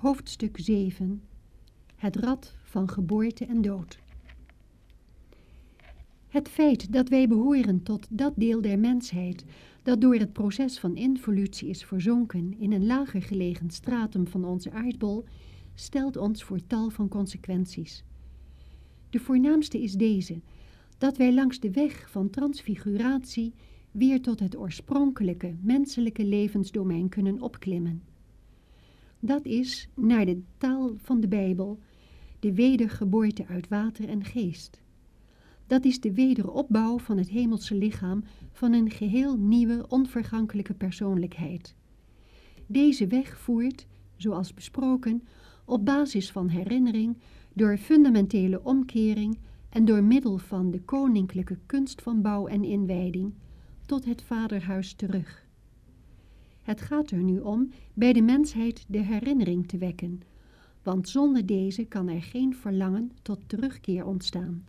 Hoofdstuk 7 Het rad van geboorte en dood Het feit dat wij behoren tot dat deel der mensheid dat door het proces van involutie is verzonken in een lager gelegen stratum van onze aardbol, stelt ons voor tal van consequenties. De voornaamste is deze, dat wij langs de weg van transfiguratie weer tot het oorspronkelijke menselijke levensdomein kunnen opklimmen. Dat is, naar de taal van de Bijbel, de wedergeboorte uit water en geest. Dat is de wederopbouw van het hemelse lichaam van een geheel nieuwe, onvergankelijke persoonlijkheid. Deze weg voert, zoals besproken, op basis van herinnering, door fundamentele omkering en door middel van de koninklijke kunst van bouw en inwijding, tot het vaderhuis terug. Het gaat er nu om bij de mensheid de herinnering te wekken, want zonder deze kan er geen verlangen tot terugkeer ontstaan.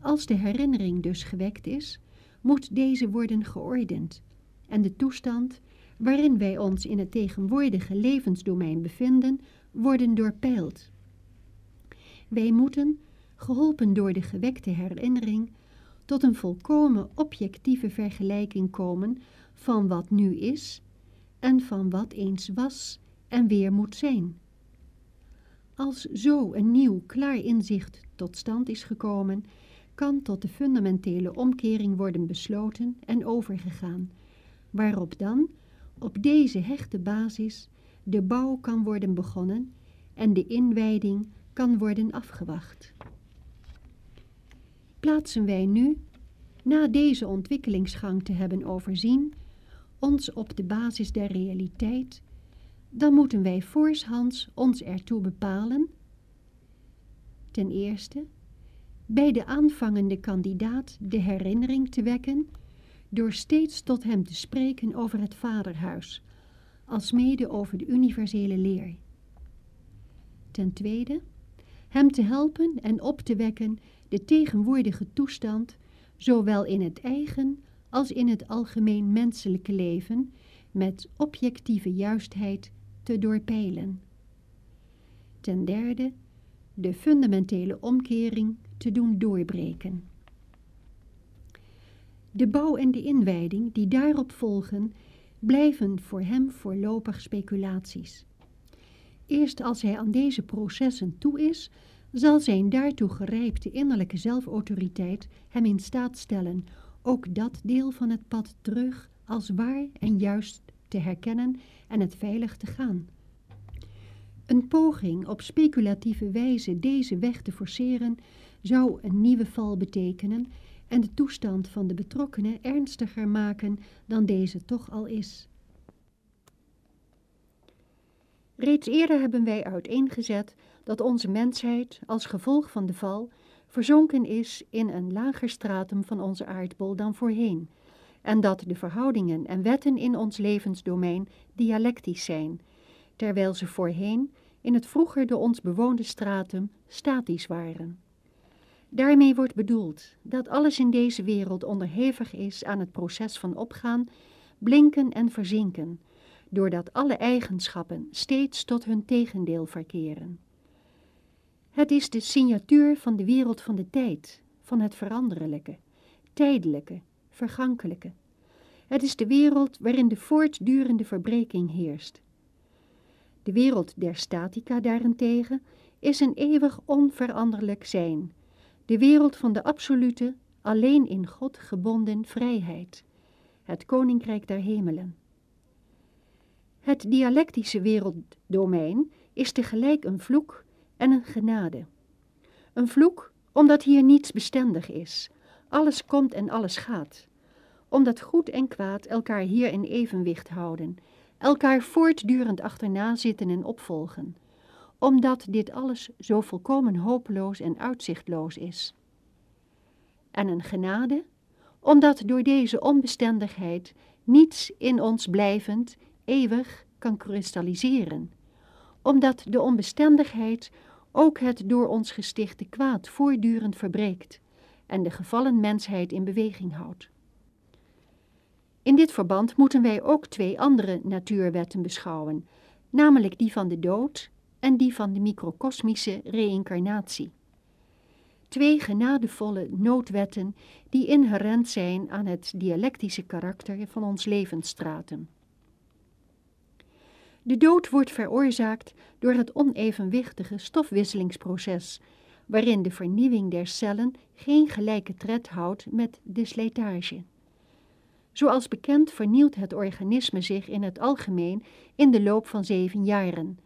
Als de herinnering dus gewekt is, moet deze worden geordend en de toestand waarin wij ons in het tegenwoordige levensdomein bevinden, worden doorpeild. Wij moeten, geholpen door de gewekte herinnering, tot een volkomen objectieve vergelijking komen van wat nu is en van wat eens was en weer moet zijn. Als zo een nieuw, klaar inzicht tot stand is gekomen, kan tot de fundamentele omkering worden besloten en overgegaan, waarop dan, op deze hechte basis, de bouw kan worden begonnen en de inwijding kan worden afgewacht. Plaatsen wij nu, na deze ontwikkelingsgang te hebben overzien, ons op de basis der realiteit, dan moeten wij voorshands ons ertoe bepalen, ten eerste, bij de aanvangende kandidaat de herinnering te wekken, door steeds tot hem te spreken over het vaderhuis, alsmede over de universele leer. Ten tweede, hem te helpen en op te wekken de tegenwoordige toestand, zowel in het eigen als in het algemeen menselijke leven, met objectieve juistheid te doorpeilen. Ten derde, de fundamentele omkering te doen doorbreken. De bouw en de inwijding die daarop volgen, blijven voor hem voorlopig speculaties. Eerst als hij aan deze processen toe is, zal zijn daartoe gerijpte innerlijke zelfautoriteit hem in staat stellen ook dat deel van het pad terug als waar en juist te herkennen en het veilig te gaan. Een poging op speculatieve wijze deze weg te forceren zou een nieuwe val betekenen en de toestand van de betrokkenen ernstiger maken dan deze toch al is. Reeds eerder hebben wij uiteengezet dat onze mensheid als gevolg van de val verzonken is in een lager stratum van onze aardbol dan voorheen, en dat de verhoudingen en wetten in ons levensdomein dialectisch zijn, terwijl ze voorheen in het vroeger door ons bewoonde stratum statisch waren. Daarmee wordt bedoeld dat alles in deze wereld onderhevig is aan het proces van opgaan, blinken en verzinken, doordat alle eigenschappen steeds tot hun tegendeel verkeren. Het is de signatuur van de wereld van de tijd, van het veranderlijke, tijdelijke, vergankelijke. Het is de wereld waarin de voortdurende verbreking heerst. De wereld der statica daarentegen is een eeuwig onveranderlijk zijn, de wereld van de absolute, alleen in God gebonden vrijheid, het koninkrijk der hemelen. Het dialectische werelddomein is tegelijk een vloek en een genade. Een vloek omdat hier niets bestendig is, alles komt en alles gaat. Omdat goed en kwaad elkaar hier in evenwicht houden, elkaar voortdurend achterna zitten en opvolgen omdat dit alles zo volkomen hopeloos en uitzichtloos is. En een genade, omdat door deze onbestendigheid niets in ons blijvend, eeuwig kan kristalliseren, omdat de onbestendigheid ook het door ons gestichte kwaad voortdurend verbreekt en de gevallen mensheid in beweging houdt. In dit verband moeten wij ook twee andere natuurwetten beschouwen, namelijk die van de dood en die van de microcosmische reïncarnatie. Twee genadevolle noodwetten die inherent zijn aan het dialectische karakter van ons levensstratum. De dood wordt veroorzaakt door het onevenwichtige stofwisselingsproces, waarin de vernieuwing der cellen geen gelijke tred houdt met de slijtage. Zoals bekend vernieuwt het organisme zich in het algemeen in de loop van zeven jaren.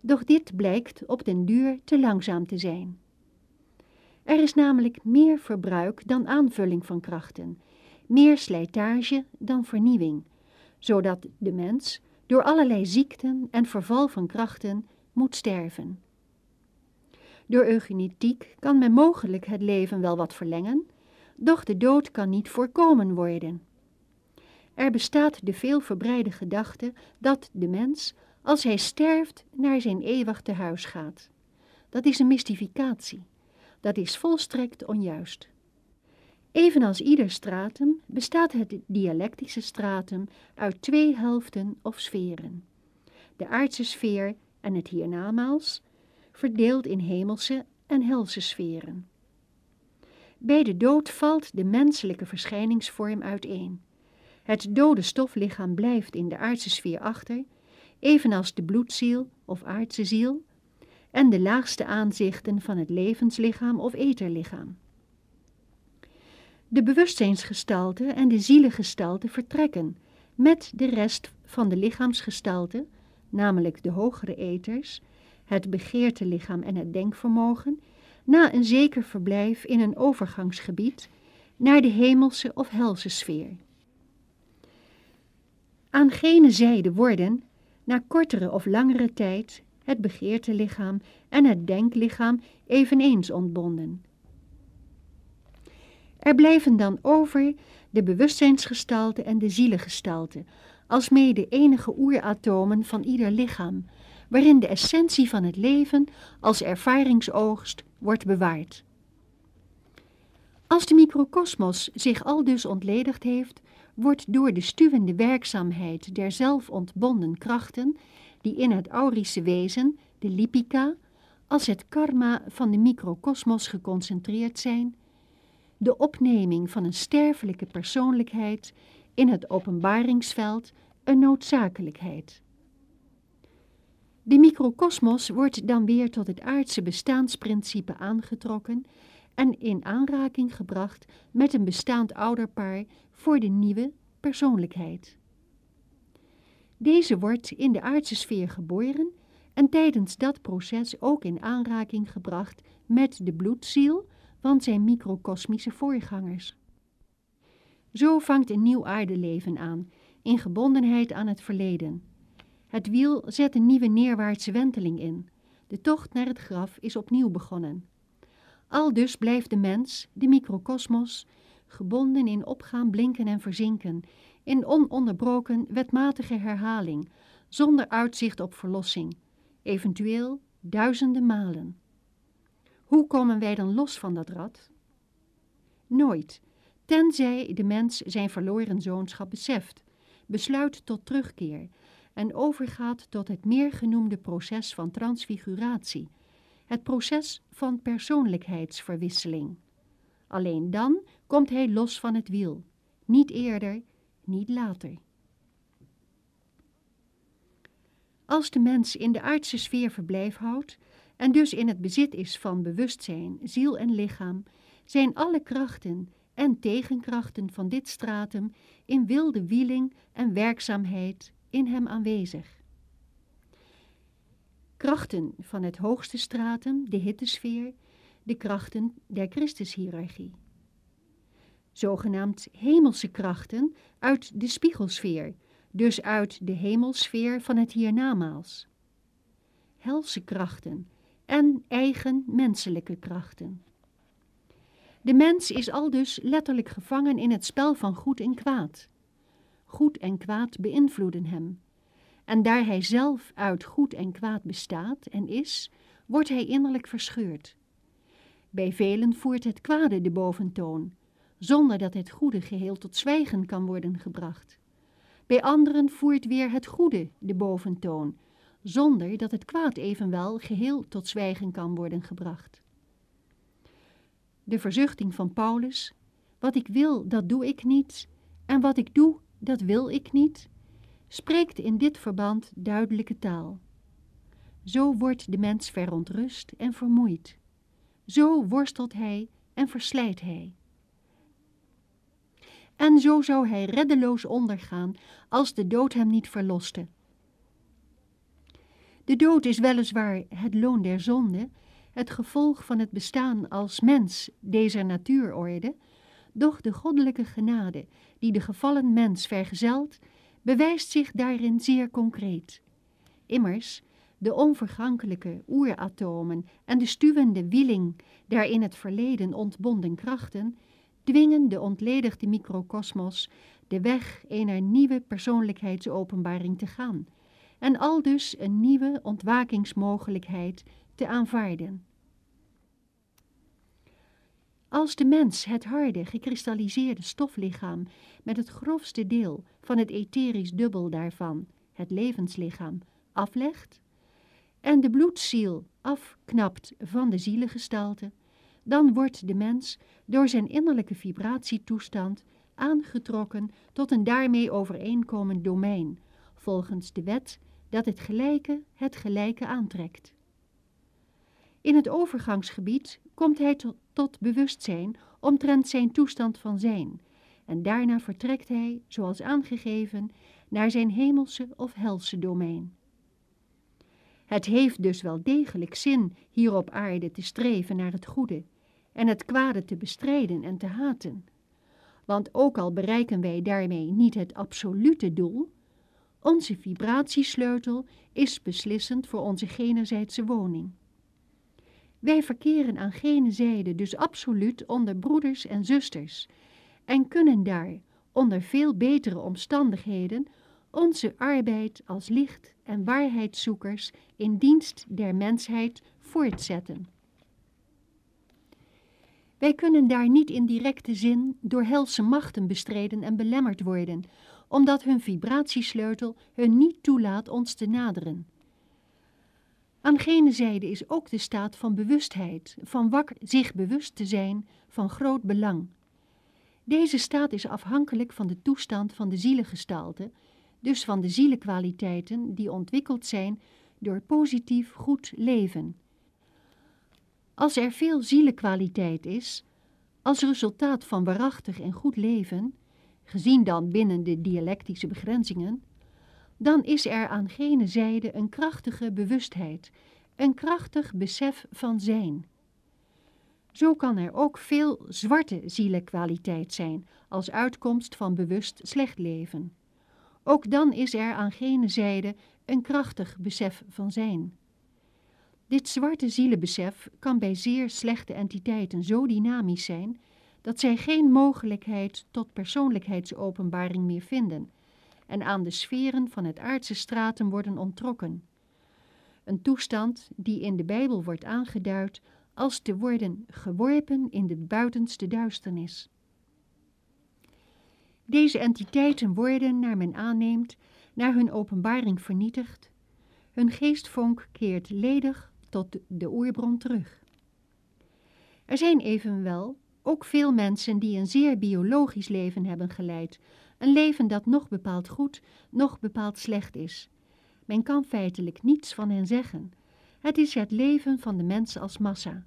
Doch dit blijkt op den duur te langzaam te zijn. Er is namelijk meer verbruik dan aanvulling van krachten, meer slijtage dan vernieuwing, zodat de mens door allerlei ziekten en verval van krachten moet sterven. Door eugenetiek kan men mogelijk het leven wel wat verlengen, doch de dood kan niet voorkomen worden. Er bestaat de veelverbreide gedachte dat de mens, als hij sterft, naar zijn eeuwig tehuis gaat. Dat is een mystificatie. Dat is volstrekt onjuist. Evenals ieder stratum bestaat het dialectische stratum uit twee helften of sferen. De aardse sfeer en het hiernamaals, verdeeld in hemelse en helse sferen. Bij de dood valt de menselijke verschijningsvorm uiteen. Het dode stoflichaam blijft in de aardse sfeer achter, evenals de bloedziel of aardse ziel, en de laagste aanzichten van het levenslichaam of etherlichaam. De bewustzijnsgestalte en de zielengestalte vertrekken met de rest van de lichaamsgestalte, namelijk de hogere eters, het begeertelichaam en het denkvermogen, na een zeker verblijf in een overgangsgebied naar de hemelse of helse sfeer. Aan gene zijde worden, na kortere of langere tijd, het begeertelichaam en het denklichaam eveneens ontbonden. Er blijven dan over de bewustzijnsgestalte en de zielengestalte, alsmede de enige oeratomen van ieder lichaam, waarin de essentie van het leven als ervaringsoogst wordt bewaard. Als de microcosmos zich al dus ontledigd heeft, wordt door de stuwende werkzaamheid der zelfontbonden krachten, die in het aurische wezen, de lipica, als het karma van de microcosmos geconcentreerd zijn, de opneming van een sterfelijke persoonlijkheid in het openbaringsveld een noodzakelijkheid. De microcosmos wordt dan weer tot het aardse bestaansprincipe aangetrokken en in aanraking gebracht met een bestaand ouderpaar voor de nieuwe persoonlijkheid. Deze wordt in de aardse sfeer geboren en tijdens dat proces ook in aanraking gebracht met de bloedziel van zijn microcosmische voorgangers. Zo vangt een nieuw aardeleven aan, in gebondenheid aan het verleden. Het wiel zet een nieuwe neerwaartse wenteling in. De tocht naar het graf is opnieuw begonnen. Al dus blijft de mens, de microcosmos, gebonden in opgaan, blinken en verzinken, in ononderbroken wetmatige herhaling, zonder uitzicht op verlossing, eventueel duizenden malen. Hoe komen wij dan los van dat rad? Nooit, tenzij de mens zijn verloren zoonschap beseft, besluit tot terugkeer en overgaat tot het meer genoemde proces van transfiguratie, het proces van persoonlijkheidsverwisseling. Alleen dan komt hij los van het wiel, niet eerder, niet later. Als de mens in de aardse sfeer verblijf houdt en dus in het bezit is van bewustzijn, ziel en lichaam, zijn alle krachten en tegenkrachten van dit stratum in wilde wieling en werkzaamheid in hem aanwezig. Krachten van het hoogste stratum, de hittesfeer, de krachten der Christushierarchie. Zogenaamd hemelse krachten uit de spiegelsfeer, dus uit de hemelsfeer van het hiernamaals. Helse krachten en eigen menselijke krachten. De mens is al dus letterlijk gevangen in het spel van goed en kwaad. Goed en kwaad beïnvloeden hem. En daar hij zelf uit goed en kwaad bestaat en is, wordt hij innerlijk verscheurd. Bij velen voert het kwade de boventoon, zonder dat het goede geheel tot zwijgen kan worden gebracht. Bij anderen voert weer het goede de boventoon, zonder dat het kwaad evenwel geheel tot zwijgen kan worden gebracht. De verzuchting van Paulus, wat ik wil, dat doe ik niet, en wat ik doe, dat wil ik niet, spreekt in dit verband duidelijke taal. Zo wordt de mens verontrust en vermoeid. Zo worstelt hij en verslijt hij. En zo zou hij reddeloos ondergaan als de dood hem niet verloste. De dood is weliswaar het loon der zonde, het gevolg van het bestaan als mens deze natuurorde, doch de goddelijke genade die de gevallen mens vergezelt, bewijst zich daarin zeer concreet. Immers, de onvergankelijke oeratomen en de stuwende wieling der in het verleden ontbonden krachten, dwingen de ontledigde microcosmos de weg eener nieuwe persoonlijkheidsopenbaring te gaan en al dus een nieuwe ontwakingsmogelijkheid te aanvaarden. Als de mens het harde, gekristalliseerde stoflichaam met het grofste deel van het etherisch dubbel daarvan, het levenslichaam, aflegt en de bloedziel afknapt van de zielengestalte, dan wordt de mens door zijn innerlijke vibratietoestand aangetrokken tot een daarmee overeenkomend domein, volgens de wet dat het gelijke het gelijke aantrekt. In het overgangsgebied komt hij tot, bewustzijn omtrent zijn toestand van zijn, en daarna vertrekt hij, zoals aangegeven, naar zijn hemelse of helse domein. Het heeft dus wel degelijk zin hier op aarde te streven naar het goede en het kwade te bestrijden en te haten. Want ook al bereiken wij daarmee niet het absolute doel, onze vibratiesleutel is beslissend voor onze generzijdse woning. Wij verkeren aan gene zijde dus absoluut onder broeders en zusters en kunnen daar, onder veel betere omstandigheden, onze arbeid als licht- en waarheidszoekers in dienst der mensheid voortzetten. Wij kunnen daar niet in directe zin door helse machten bestreden en belemmerd worden, omdat hun vibratiesleutel hun niet toelaat ons te naderen. Aan gene zijde is ook de staat van bewustheid, van wakker zich bewust te zijn, van groot belang. Deze staat is afhankelijk van de toestand van de zielengestalte, dus van de zielenkwaliteiten die ontwikkeld zijn door positief goed leven. Als er veel zielenkwaliteit is, als resultaat van waarachtig en goed leven, gezien dan binnen de dialectische begrenzingen, dan is er aan gene zijde een krachtige bewustheid, een krachtig besef van zijn. Zo kan er ook veel zwarte zielenkwaliteit zijn als uitkomst van bewust slecht leven. Ook dan is er aan gene zijde een krachtig besef van zijn. Dit zwarte zielenbesef kan bij zeer slechte entiteiten zo dynamisch zijn dat zij geen mogelijkheid tot persoonlijkheidsopenbaring meer vinden en aan de sferen van het aardse stratum worden ontrokken. Een toestand die in de Bijbel wordt aangeduid als te worden geworpen in de buitenste duisternis. Deze entiteiten worden, naar men aanneemt, naar hun openbaring vernietigd. Hun geestvonk keert ledig tot de oerbron terug. Er zijn evenwel ook veel mensen die een zeer biologisch leven hebben geleid, een leven dat nog bepaald goed, nog bepaald slecht is. Men kan feitelijk niets van hen zeggen. Het is het leven van de mens als massa.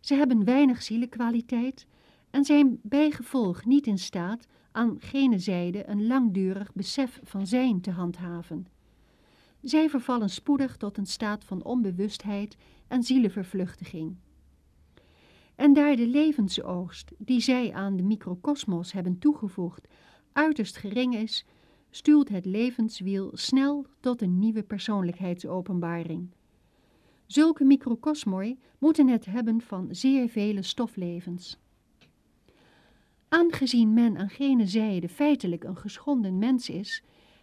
Ze hebben weinig zielenkwaliteit en zijn bijgevolg niet in staat aan gene zijde een langdurig besef van zijn te handhaven. Zij vervallen spoedig tot een staat van onbewustheid en zielenvervluchtiging. En daar de levensoogst die zij aan de microcosmos hebben toegevoegd uiterst gering is, stuurt het levenswiel snel tot een nieuwe persoonlijkheidsopenbaring. Zulke microcosmoi moeten het hebben van zeer vele stoflevens. Aangezien men aan gene zijde feitelijk een geschonden mens is,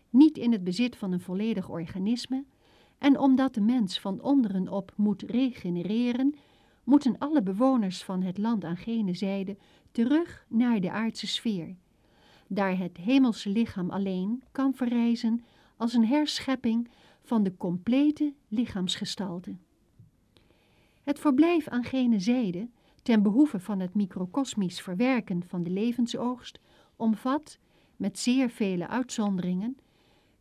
niet in het bezit van een volledig organisme, en omdat de mens van onderen op moet regenereren, moeten alle bewoners van het land aan gene zijde terug naar de aardse sfeer, daar het hemelse lichaam alleen kan verrijzen als een herschepping van de complete lichaamsgestalte. Het verblijf aan gene zijde, ten behoeve van het microcosmisch verwerken van de levensoogst, omvat, met zeer vele uitzonderingen,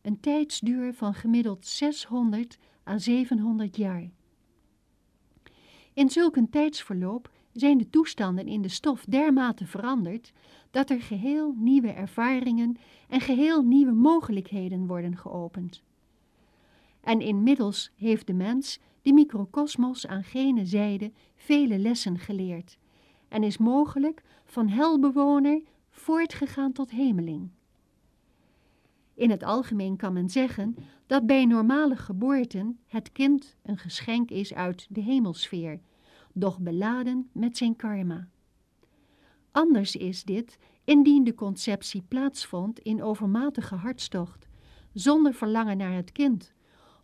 een tijdsduur van gemiddeld 600 à 700 jaar. In zulk een tijdsverloop zijn de toestanden in de stof dermate veranderd dat er geheel nieuwe ervaringen en geheel nieuwe mogelijkheden worden geopend. En inmiddels heeft de mens de microcosmos aan gene zijde vele lessen geleerd en is mogelijk van helbewoner voortgegaan tot hemeling. In het algemeen kan men zeggen dat bij normale geboorten het kind een geschenk is uit de hemelsfeer, doch beladen met zijn karma. Anders is dit indien de conceptie plaatsvond in overmatige hartstocht, zonder verlangen naar het kind,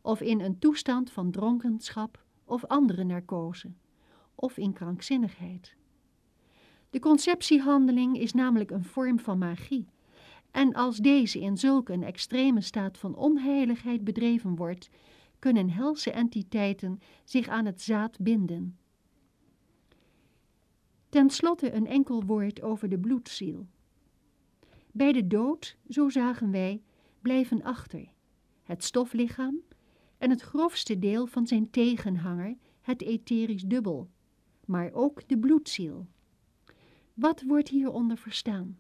of in een toestand van dronkenschap of andere narcose, of in krankzinnigheid. De conceptiehandeling is namelijk een vorm van magie, en als deze in zulke een extreme staat van onheiligheid bedreven wordt, kunnen helse entiteiten zich aan het zaad binden. Ten slotte een enkel woord over de bloedziel. Bij de dood, zo zagen wij, blijven achter het stoflichaam en het grofste deel van zijn tegenhanger, het etherisch dubbel, maar ook de bloedziel. Wat wordt hieronder verstaan?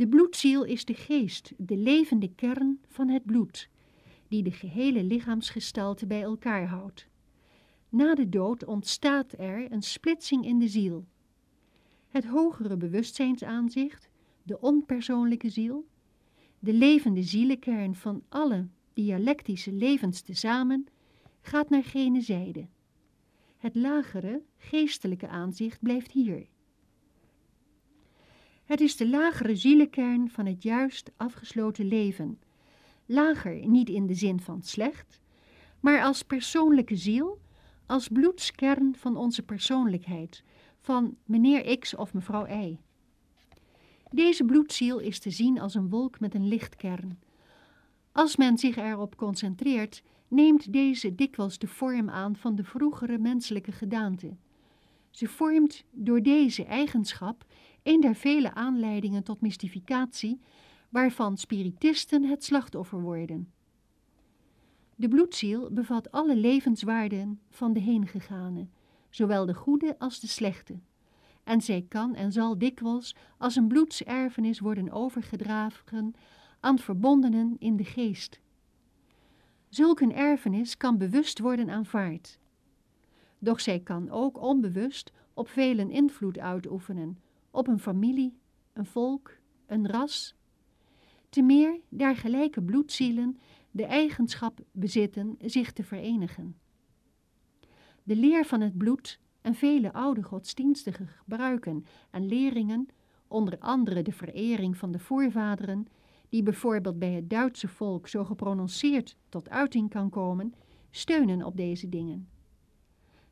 De bloedziel is de geest, de levende kern van het bloed, die de gehele lichaamsgestalte bij elkaar houdt. Na de dood ontstaat er een splitsing in de ziel. Het hogere bewustzijnsaanzicht, de onpersoonlijke ziel, de levende zielenkern van alle dialectische levens tezamen, gaat naar gene zijde. Het lagere, geestelijke aanzicht blijft hier. Het is de lagere zielenkern van het juist afgesloten leven. Lager niet in de zin van slecht, maar als persoonlijke ziel, als bloedskern van onze persoonlijkheid, van meneer X of mevrouw Y. Deze bloedziel is te zien als een wolk met een lichtkern. Als men zich erop concentreert, neemt deze dikwijls de vorm aan van de vroegere menselijke gedaante. Ze vormt door deze eigenschap een der vele aanleidingen tot mystificatie, waarvan spiritisten het slachtoffer worden. De bloedziel bevat alle levenswaarden van de heengegane, zowel de goede als de slechte. En zij kan en zal dikwijls als een bloedserfenis worden overgedragen aan verbondenen in de geest. Zulk een erfenis kan bewust worden aanvaard. Doch zij kan ook onbewust op velen invloed uitoefenen, op een familie, een volk, een ras. Te meer daar gelijke bloedzielen de eigenschap bezitten zich te verenigen. De leer van het bloed en vele oude godsdienstige gebruiken en leringen, onder andere de verering van de voorvaderen, die bijvoorbeeld bij het Duitse volk zo geprononceerd tot uiting kan komen, steunen op deze dingen.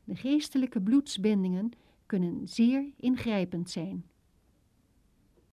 De geestelijke bloedsbindingen kunnen zeer ingrijpend zijn.